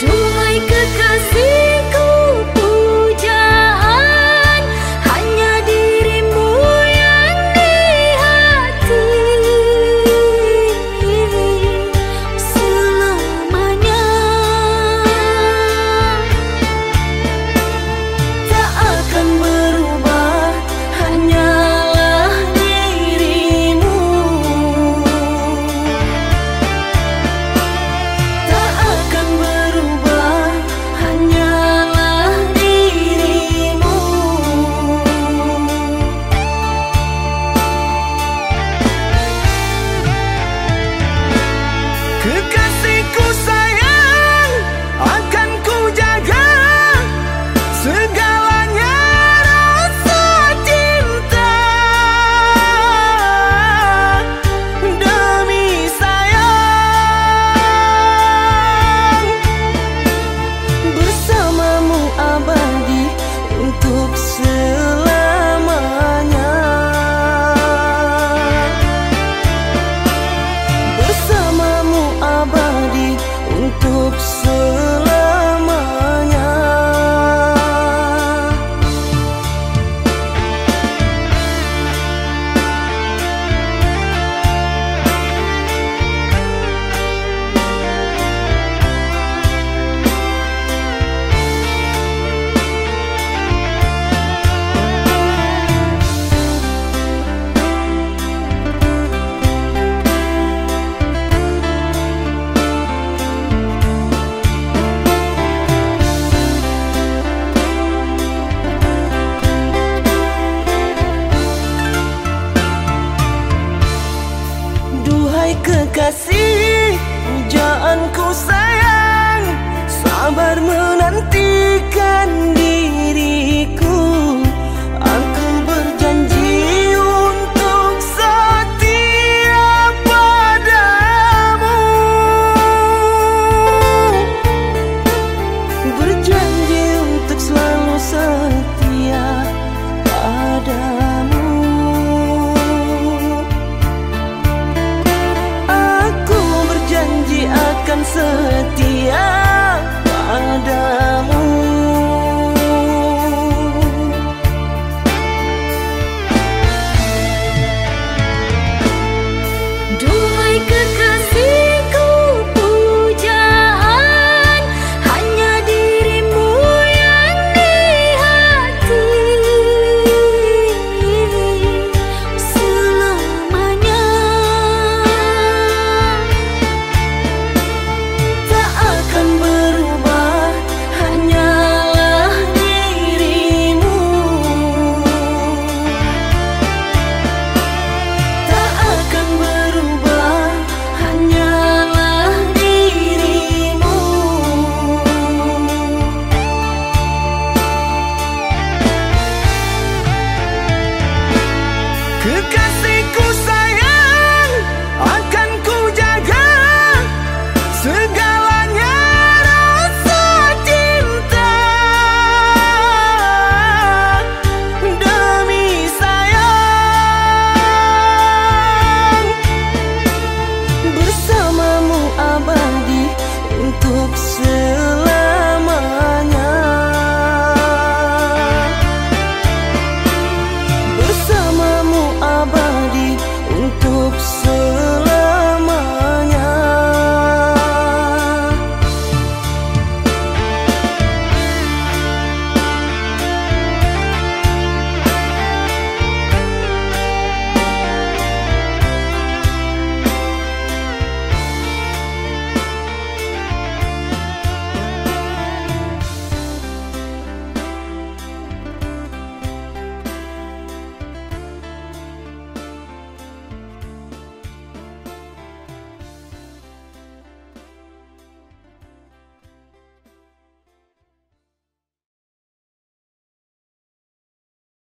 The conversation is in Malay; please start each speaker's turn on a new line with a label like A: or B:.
A: do kekasih Pujaanku sayang. Sabar menantikan diriku